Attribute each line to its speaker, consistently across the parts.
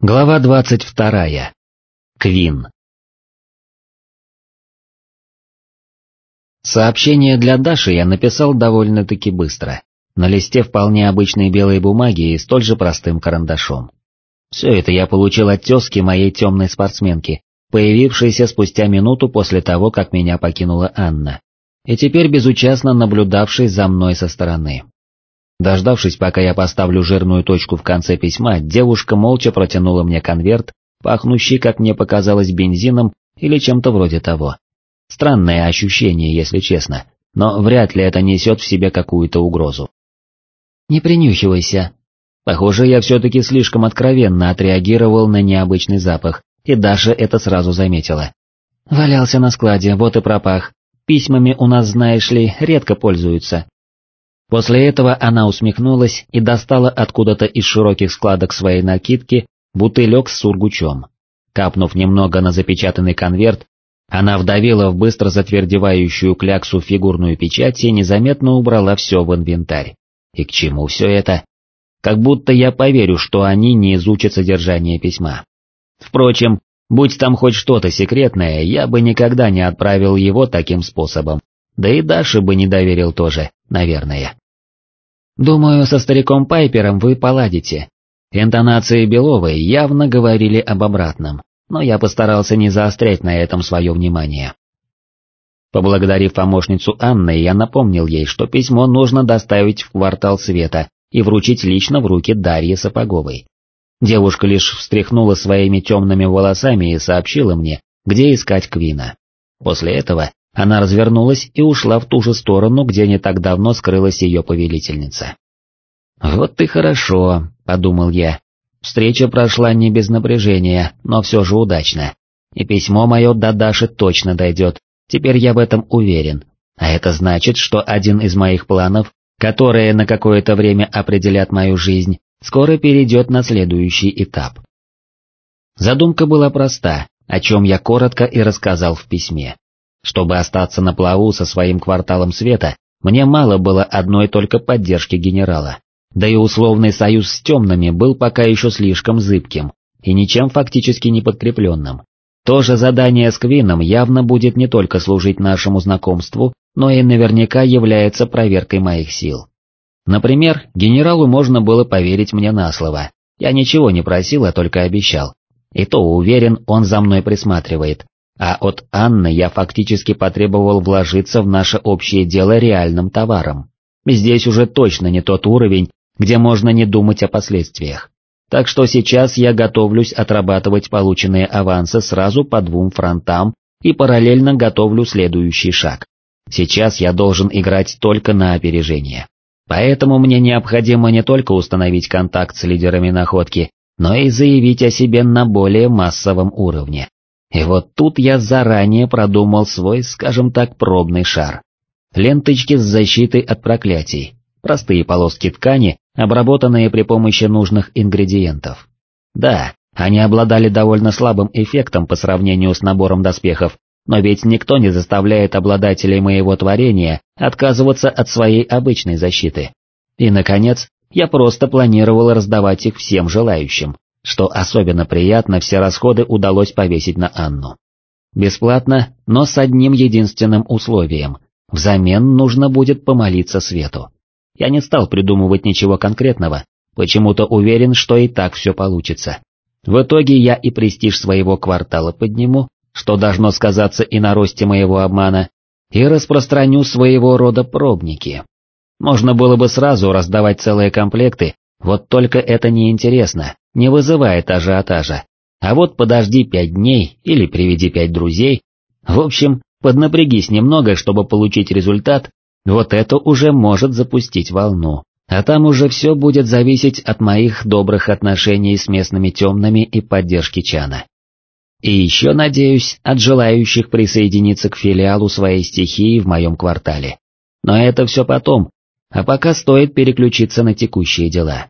Speaker 1: Глава двадцать вторая. Квин. Сообщение для Даши я написал довольно-таки быстро, на листе вполне обычной белой бумаги и столь же простым карандашом. Все это я получил от тезки моей темной спортсменки, появившейся спустя минуту после того, как меня покинула Анна, и теперь безучастно наблюдавшей за мной со стороны. Дождавшись, пока я поставлю жирную точку в конце письма, девушка молча протянула мне конверт, пахнущий, как мне показалось, бензином или чем-то вроде того. Странное ощущение, если честно, но вряд ли это несет в себе какую-то угрозу. «Не принюхивайся». Похоже, я все-таки слишком откровенно отреагировал на необычный запах, и Даша это сразу заметила. «Валялся на складе, вот и пропах. Письмами у нас, знаешь ли, редко пользуются, После этого она усмехнулась и достала откуда-то из широких складок своей накидки бутылек с сургучом. Капнув немного на запечатанный конверт, она вдавила в быстро затвердевающую кляксу фигурную печать и незаметно убрала все в инвентарь. И к чему все это? Как будто я поверю, что они не изучат содержание письма. Впрочем, будь там хоть что-то секретное, я бы никогда не отправил его таким способом. Да и Даше бы не доверил тоже, наверное. Думаю, со стариком Пайпером вы поладите. Интонации Беловой явно говорили об обратном, но я постарался не заострять на этом свое внимание. Поблагодарив помощницу Анны, я напомнил ей, что письмо нужно доставить в квартал Света и вручить лично в руки Дарьи Сапоговой. Девушка лишь встряхнула своими темными волосами и сообщила мне, где искать Квина. После этого она развернулась и ушла в ту же сторону, где не так давно скрылась ее повелительница. «Вот ты хорошо», — подумал я. Встреча прошла не без напряжения, но все же удачно. И письмо мое до Даши точно дойдет, теперь я в этом уверен. А это значит, что один из моих планов, которые на какое-то время определят мою жизнь, скоро перейдет на следующий этап. Задумка была проста, о чем я коротко и рассказал в письме. Чтобы остаться на плаву со своим кварталом света, мне мало было одной только поддержки генерала. Да и условный союз с темными был пока еще слишком зыбким и ничем фактически не подкрепленным. То же задание с Квином явно будет не только служить нашему знакомству, но и наверняка является проверкой моих сил. Например, генералу можно было поверить мне на слово. Я ничего не просил, а только обещал. И то уверен, он за мной присматривает, а от Анны я фактически потребовал вложиться в наше общее дело реальным товаром. Здесь уже точно не тот уровень, где можно не думать о последствиях. Так что сейчас я готовлюсь отрабатывать полученные авансы сразу по двум фронтам и параллельно готовлю следующий шаг. Сейчас я должен играть только на опережение. Поэтому мне необходимо не только установить контакт с лидерами находки, но и заявить о себе на более массовом уровне. И вот тут я заранее продумал свой, скажем так, пробный шар. Ленточки с защитой от проклятий, простые полоски ткани, обработанные при помощи нужных ингредиентов. Да, они обладали довольно слабым эффектом по сравнению с набором доспехов, но ведь никто не заставляет обладателей моего творения отказываться от своей обычной защиты. И, наконец, я просто планировал раздавать их всем желающим, что особенно приятно, все расходы удалось повесить на Анну. Бесплатно, но с одним единственным условием. Взамен нужно будет помолиться Свету. Я не стал придумывать ничего конкретного, почему-то уверен, что и так все получится. В итоге я и престиж своего квартала подниму, что должно сказаться и на росте моего обмана, и распространю своего рода пробники. Можно было бы сразу раздавать целые комплекты, вот только это неинтересно, не вызывает ажиотажа. А вот подожди пять дней или приведи пять друзей, в общем, поднапрягись немного, чтобы получить результат, вот это уже может запустить волну. А там уже все будет зависеть от моих добрых отношений с местными темными и поддержки Чана. И еще, надеюсь, от желающих присоединиться к филиалу своей стихии в моем квартале. Но это все потом, а пока стоит переключиться на текущие дела.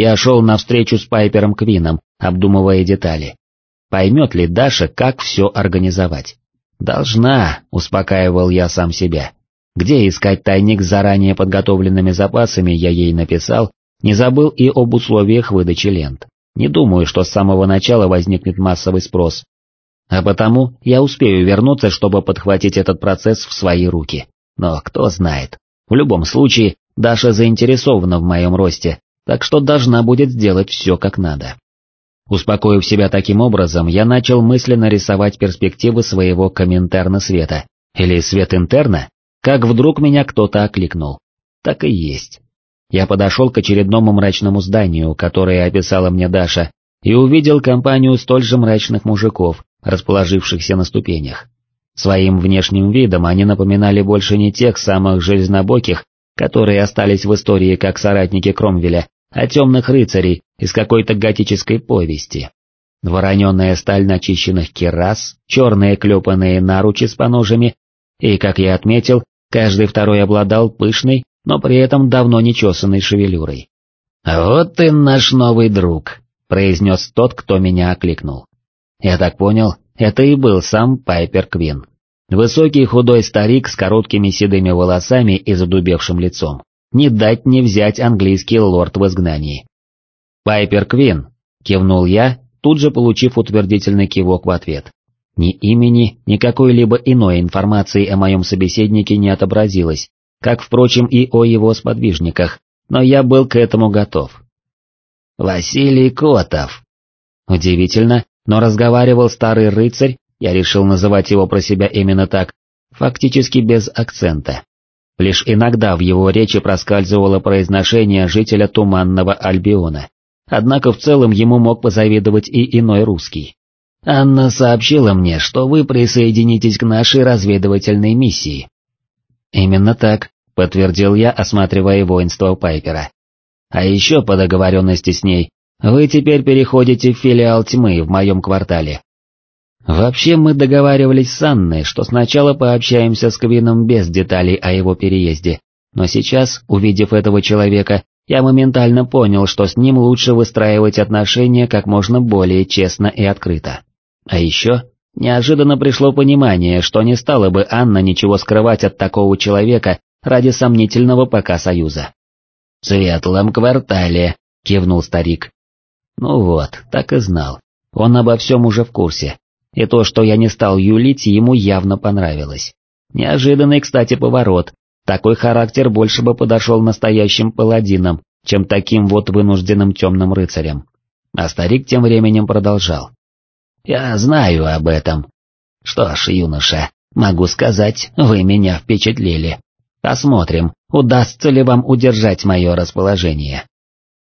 Speaker 1: Я шел навстречу с Пайпером Квином, обдумывая детали. Поймет ли Даша, как все организовать? Должна, успокаивал я сам себя. Где искать тайник с заранее подготовленными запасами я ей написал, не забыл и об условиях выдачи лент. Не думаю, что с самого начала возникнет массовый спрос. А потому я успею вернуться, чтобы подхватить этот процесс в свои руки. Но кто знает. В любом случае, Даша заинтересована в моем росте, так что должна будет сделать все как надо. Успокоив себя таким образом, я начал мысленно рисовать перспективы своего комментарна света, или свет интерна, как вдруг меня кто-то окликнул. Так и есть. Я подошел к очередному мрачному зданию, которое описала мне Даша, и увидел компанию столь же мрачных мужиков, расположившихся на ступенях. Своим внешним видом они напоминали больше не тех самых железнобоких, которые остались в истории как соратники Кромвеля, а темных рыцарей из какой-то готической повести. Вороненная сталь начищенных керас, черные клепанные наручи с поножами, и, как я отметил, каждый второй обладал пышной, но при этом давно не чесанной шевелюрой. «Вот ты наш новый друг», — произнес тот, кто меня окликнул. Я так понял, это и был сам Пайпер Квин. Высокий худой старик с короткими седыми волосами и задубевшим лицом. Не дать не взять английский лорд в изгнании. «Пайпер Квин», — кивнул я, тут же получив утвердительный кивок в ответ. Ни имени, ни какой-либо иной информации о моем собеседнике не отобразилось, как, впрочем, и о его сподвижниках, но я был к этому готов. «Василий Котов». Удивительно, но разговаривал старый рыцарь, я решил называть его про себя именно так, фактически без акцента. Лишь иногда в его речи проскальзывало произношение жителя Туманного Альбиона, однако в целом ему мог позавидовать и иной русский. «Анна сообщила мне, что вы присоединитесь к нашей разведывательной миссии». «Именно так», — подтвердил я, осматривая воинство Пайпера. «А еще по договоренности с ней, вы теперь переходите в филиал тьмы в моем квартале, Вообще мы договаривались с Анной, что сначала пообщаемся с Квином без деталей о его переезде, но сейчас, увидев этого человека, я моментально понял, что с ним лучше выстраивать отношения как можно более честно и открыто. А еще, неожиданно пришло понимание, что не стала бы Анна ничего скрывать от такого человека ради сомнительного пока союза. «В светлом квартале», — кивнул старик. «Ну вот, так и знал. Он обо всем уже в курсе, и то, что я не стал юлить, ему явно понравилось. Неожиданный, кстати, поворот. Такой характер больше бы подошел настоящим паладинам, чем таким вот вынужденным темным рыцарям. А старик тем временем продолжал. «Я знаю об этом. Что ж, юноша, могу сказать, вы меня впечатлили. Посмотрим, удастся ли вам удержать мое расположение».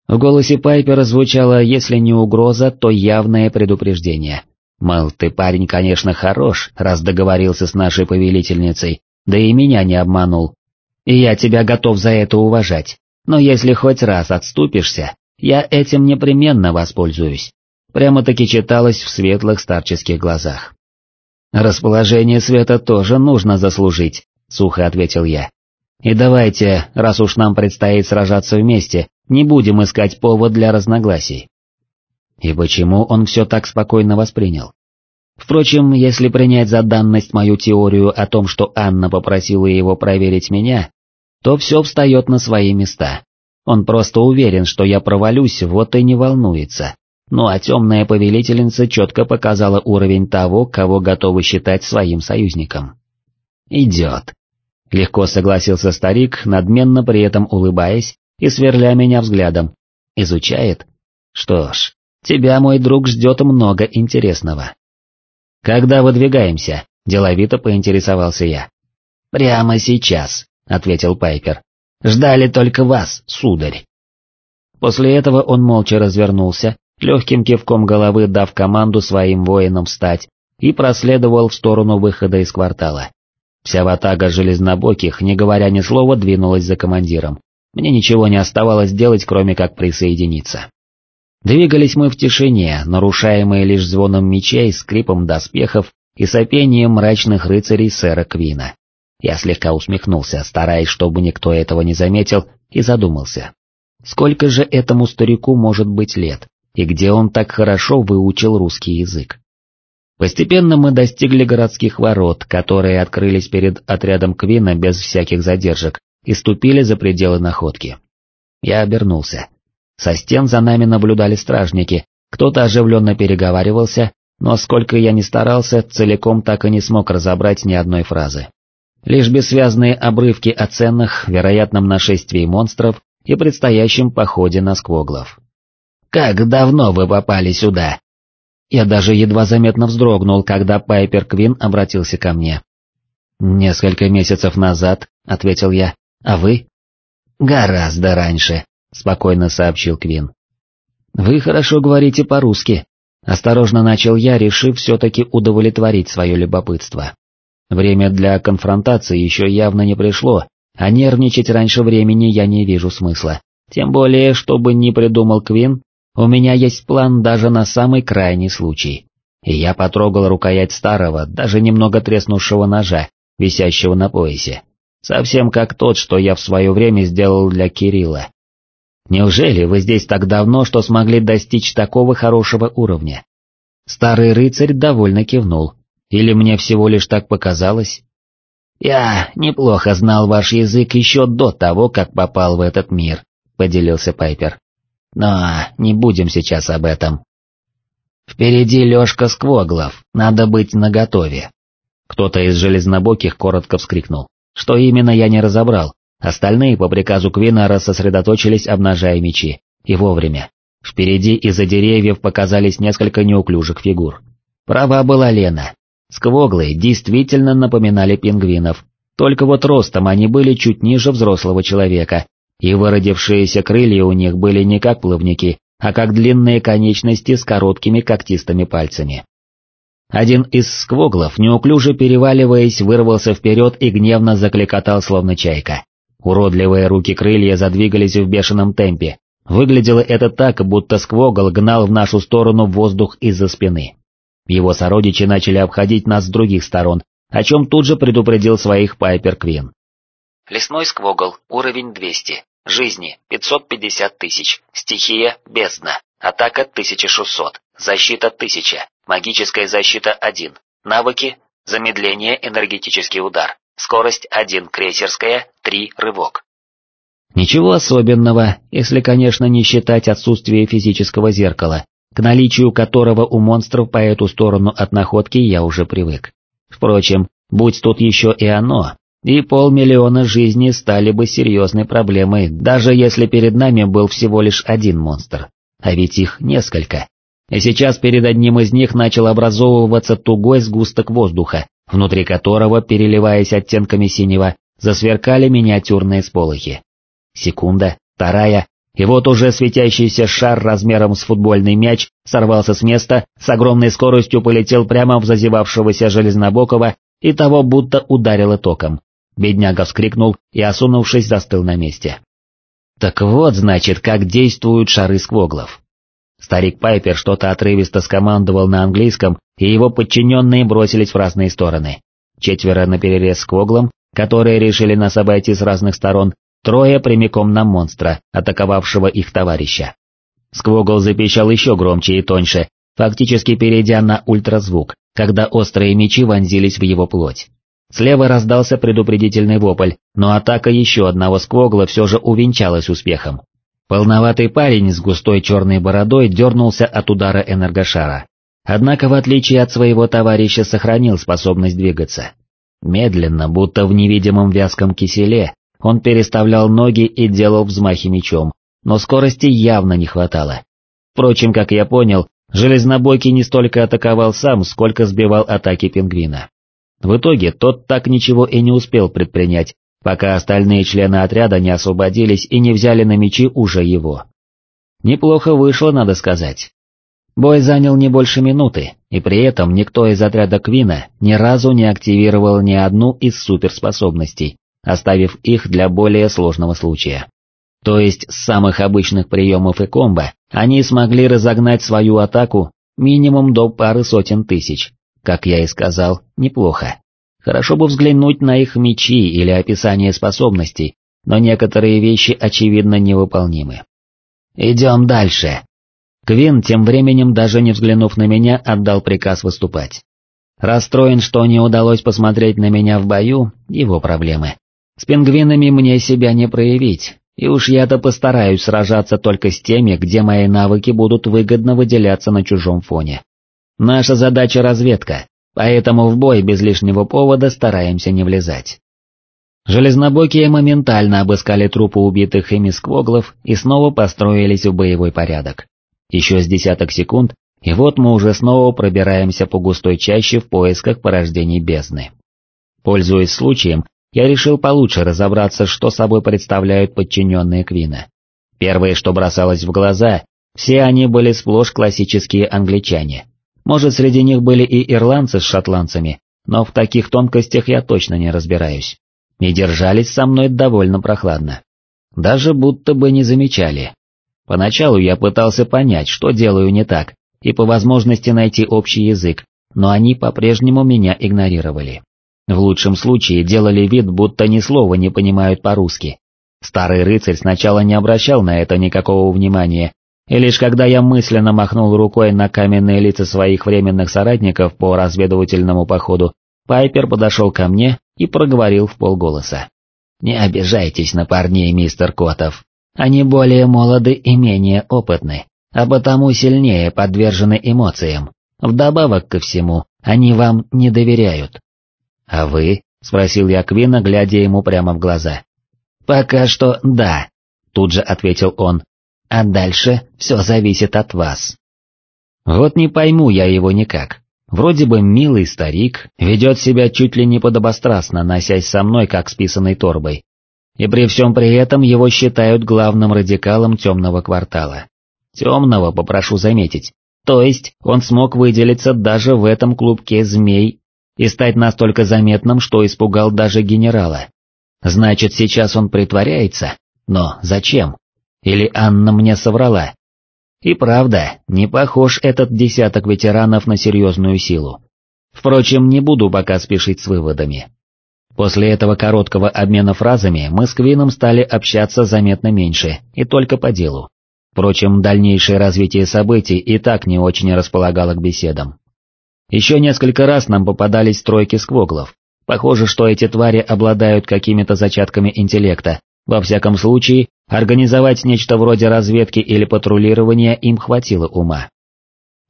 Speaker 1: В голосе Пайпера звучало, если не угроза, то явное предупреждение. Мол, ты парень, конечно, хорош, раз договорился с нашей повелительницей, да и меня не обманул. И я тебя готов за это уважать, но если хоть раз отступишься, я этим непременно воспользуюсь. Прямо-таки читалось в светлых старческих глазах. «Расположение света тоже нужно заслужить», — сухо ответил я. «И давайте, раз уж нам предстоит сражаться вместе, не будем искать повод для разногласий. И почему он все так спокойно воспринял? Впрочем, если принять за данность мою теорию о том, что Анна попросила его проверить меня, то все встает на свои места. Он просто уверен, что я провалюсь, вот и не волнуется. Ну а темная повелительница четко показала уровень того, кого готовы считать своим союзником. «Идет», — легко согласился старик, надменно при этом улыбаясь и сверля меня взглядом. «Изучает? Что ж, Тебя, мой друг, ждет много интересного. Когда выдвигаемся? Деловито поинтересовался я. Прямо сейчас, ответил Пайпер. Ждали только вас, сударь. После этого он молча развернулся, легким кивком головы дав команду своим воинам встать, и проследовал в сторону выхода из квартала. Вся ватага железнобоких, не говоря ни слова, двинулась за командиром. Мне ничего не оставалось делать, кроме как присоединиться. Двигались мы в тишине, нарушаемые лишь звоном мечей, скрипом доспехов и сопением мрачных рыцарей сэра Квина. Я слегка усмехнулся, стараясь, чтобы никто этого не заметил, и задумался. Сколько же этому старику может быть лет, и где он так хорошо выучил русский язык? Постепенно мы достигли городских ворот, которые открылись перед отрядом Квина без всяких задержек, и ступили за пределы находки. Я обернулся. Со стен за нами наблюдали стражники, Кто-то оживленно переговаривался, но сколько я ни старался, целиком так и не смог разобрать ни одной фразы. Лишь бессвязные обрывки о ценных, вероятном нашествии монстров и предстоящем походе на сквоглов. «Как давно вы попали сюда?» Я даже едва заметно вздрогнул, когда Пайпер Квин обратился ко мне. «Несколько месяцев назад», — ответил я, — «а вы?» «Гораздо раньше», — спокойно сообщил Квин. «Вы хорошо говорите по-русски», — осторожно начал я, решив все-таки удовлетворить свое любопытство. Время для конфронтации еще явно не пришло, а нервничать раньше времени я не вижу смысла. Тем более, чтобы не придумал Квин, у меня есть план даже на самый крайний случай. И я потрогал рукоять старого, даже немного треснувшего ножа, висящего на поясе. Совсем как тот, что я в свое время сделал для Кирилла. Неужели вы здесь так давно, что смогли достичь такого хорошего уровня? Старый рыцарь довольно кивнул. Или мне всего лишь так показалось? Я неплохо знал ваш язык еще до того, как попал в этот мир, поделился Пайпер. Но не будем сейчас об этом. Впереди Лешка Сквоглов, надо быть наготове. Кто-то из железнобоких коротко вскрикнул. Что именно я не разобрал, остальные по приказу Квинара сосредоточились, обнажая мечи. И вовремя. Впереди из-за деревьев показались несколько неуклюжих фигур. Права была Лена. Сквоглы действительно напоминали пингвинов, только вот ростом они были чуть ниже взрослого человека, и выродившиеся крылья у них были не как плавники, а как длинные конечности с короткими когтистыми пальцами. Один из сквоглов, неуклюже переваливаясь, вырвался вперед и гневно закликотал, словно чайка. Уродливые руки-крылья задвигались в бешеном темпе. Выглядело это так, будто сквогл гнал в нашу сторону воздух из-за спины. Его сородичи начали обходить нас с других сторон, о чем тут же предупредил своих Пайпер Квин.
Speaker 2: Лесной сквогл, уровень 200, жизни 550 тысяч, стихия бездна, атака 1600, защита 1000, Магическая защита 1. Навыки. Замедление, энергетический удар. Скорость 1 крейсерская, 3 рывок.
Speaker 1: Ничего особенного, если, конечно, не считать отсутствие физического зеркала, к наличию которого у монстров по эту сторону от находки я уже привык. Впрочем, будь тут еще и оно, и полмиллиона жизней стали бы серьезной проблемой, даже если перед нами был всего лишь один монстр. А ведь их несколько. И сейчас перед одним из них начал образовываться тугой сгусток воздуха, внутри которого, переливаясь оттенками синего, засверкали миниатюрные сполохи. Секунда, вторая, и вот уже светящийся шар размером с футбольный мяч сорвался с места, с огромной скоростью полетел прямо в зазевавшегося Железнобокова и того будто ударило током. Бедняга вскрикнул и, осунувшись, застыл на месте. Так вот, значит, как действуют шары сквоглов. Старик Пайпер что-то отрывисто скомандовал на английском, и его подчиненные бросились в разные стороны. Четверо наперерез с Коглом, которые решили нас обойти с разных сторон, трое прямиком на монстра, атаковавшего их товарища. Сквогл запищал еще громче и тоньше, фактически перейдя на ультразвук, когда острые мечи вонзились в его плоть. Слева раздался предупредительный вопль, но атака еще одного сквогла все же увенчалась успехом. Полноватый парень с густой черной бородой дернулся от удара энергошара. Однако, в отличие от своего товарища, сохранил способность двигаться. Медленно, будто в невидимом вязком киселе, он переставлял ноги и делал взмахи мечом, но скорости явно не хватало. Впрочем, как я понял, Железнобойкий не столько атаковал сам, сколько сбивал атаки пингвина. В итоге тот так ничего и не успел предпринять, пока остальные члены отряда не освободились и не взяли на мечи уже его. Неплохо вышло, надо сказать. Бой занял не больше минуты, и при этом никто из отряда Квина ни разу не активировал ни одну из суперспособностей, оставив их для более сложного случая. То есть с самых обычных приемов и комбо они смогли разогнать свою атаку минимум до пары сотен тысяч, как я и сказал, неплохо. Хорошо бы взглянуть на их мечи или описание способностей, но некоторые вещи очевидно невыполнимы. «Идем дальше!» Квин, тем временем даже не взглянув на меня, отдал приказ выступать. Расстроен, что не удалось посмотреть на меня в бою, его проблемы. С пингвинами мне себя не проявить, И уж я-то постараюсь сражаться только с теми, где мои навыки будут выгодно выделяться на чужом фоне. Наша задача разведка, поэтому в бой без лишнего повода стараемся не влезать. Железнобокие моментально обыскали трупы убитых ими сквоглов и снова построились в боевой порядок. Еще с десяток секунд, и вот мы уже снова пробираемся по густой чаще в поисках порождений бездны. Пользуясь случаем, я решил получше разобраться, что собой представляют подчиненные Квина. Первое, что бросалось в глаза, все они были сплошь классические англичане. Может, среди них были и ирландцы с шотландцами, но в таких тонкостях я точно не разбираюсь. И держались со мной довольно прохладно. Даже будто бы не замечали. Поначалу я пытался понять, что делаю не так, и по возможности найти общий язык, но они по-прежнему меня игнорировали. В лучшем случае делали вид, будто ни слова не понимают по-русски. Старый рыцарь сначала не обращал на это никакого внимания, и лишь когда я мысленно махнул рукой на каменные лица своих временных соратников по разведывательному походу, Пайпер подошел ко мне и проговорил в полголоса. «Не обижайтесь на парней, мистер Котов. Они более молоды и менее опытны а потому сильнее подвержены эмоциям. Вдобавок ко всему, они вам не доверяют. «А вы?» — спросил я Квина, глядя ему прямо в глаза. «Пока что да», — тут же ответил он, — «а дальше все зависит от вас». Вот не пойму я его никак. Вроде бы милый старик, ведет себя чуть ли не подобострастно, носясь со мной как с писаной торбой. И при всем при этом его считают главным радикалом темного квартала. Темного, попрошу заметить. То есть он смог выделиться даже в этом клубке змей и стать настолько заметным, что испугал даже генерала. Значит, сейчас он притворяется? Но зачем? Или Анна мне соврала? И правда, не похож этот десяток ветеранов на серьезную силу. Впрочем, не буду пока спешить с выводами. После этого короткого обмена фразами мы с Квином стали общаться заметно меньше, и только по делу. Впрочем, дальнейшее развитие событий и так не очень располагало к беседам. Еще несколько раз нам попадались тройки сквоглов. Похоже, что эти твари обладают какими-то зачатками интеллекта, во всяком случае, организовать нечто вроде разведки или патрулирования им хватило ума.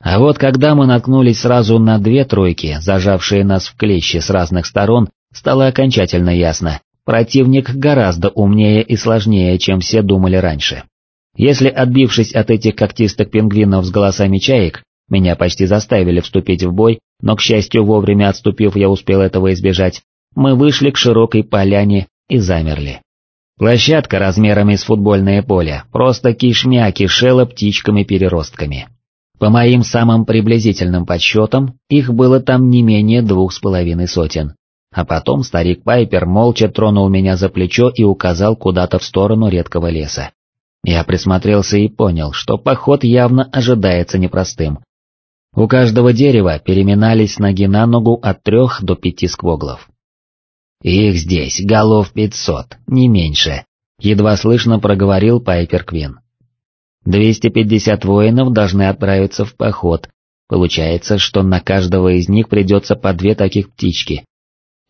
Speaker 1: А вот когда мы наткнулись сразу на две тройки, зажавшие нас в клещи с разных сторон, стало окончательно ясно, противник гораздо умнее и сложнее, чем все думали раньше. Если отбившись от этих когтистых пингвинов с голосами чаек, меня почти заставили вступить в бой, но, к счастью, вовремя отступив, я успел этого избежать, мы вышли к широкой поляне и замерли. Площадка размерами с футбольное поле просто кишмя кишела птичками-переростками. По моим самым приблизительным подсчетам, их было там не менее двух с половиной сотен. А потом старик Пайпер молча тронул меня за плечо и указал куда-то в сторону редкого леса. Я присмотрелся и понял, что поход явно ожидается непростым. У каждого дерева переминались ноги на ногу от трех до пяти сквоглов. «Их здесь голов пятьсот, не меньше», — едва слышно проговорил Пайпер Квин. «Двести пятьдесят воинов должны отправиться в поход. Получается, что на каждого из них придется по две таких птички.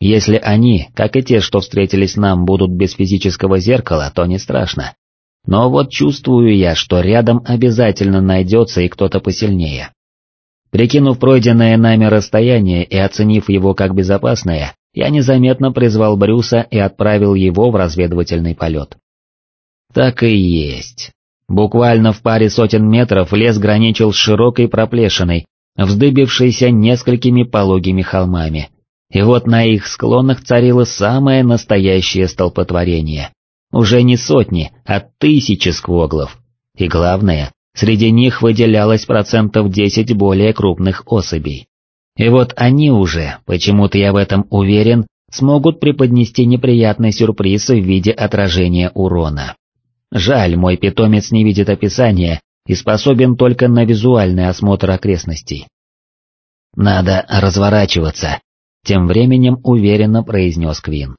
Speaker 1: Если они, как и те, что встретились нам, будут без физического зеркала, то не страшно. Но вот чувствую я, что рядом обязательно найдется и кто-то посильнее. Прикинув пройденное нами расстояние и оценив его как безопасное, я незаметно призвал Брюса и отправил его в разведывательный полет. Так и есть. Буквально в паре сотен метров лес граничил с широкой проплешиной, вздыбившейся несколькими пологими холмами. И вот на их склонах царило самое настоящее столпотворение. Уже не сотни, а тысячи сквоглов. И главное, среди них выделялось процентов 10 более крупных особей. И вот они уже, почему-то я в этом уверен, смогут преподнести неприятный сюрприз в виде отражения урона. Жаль, мой питомец не видит описания и способен только на визуальный осмотр окрестностей. «Надо разворачиваться», — тем временем уверенно произнес Квин.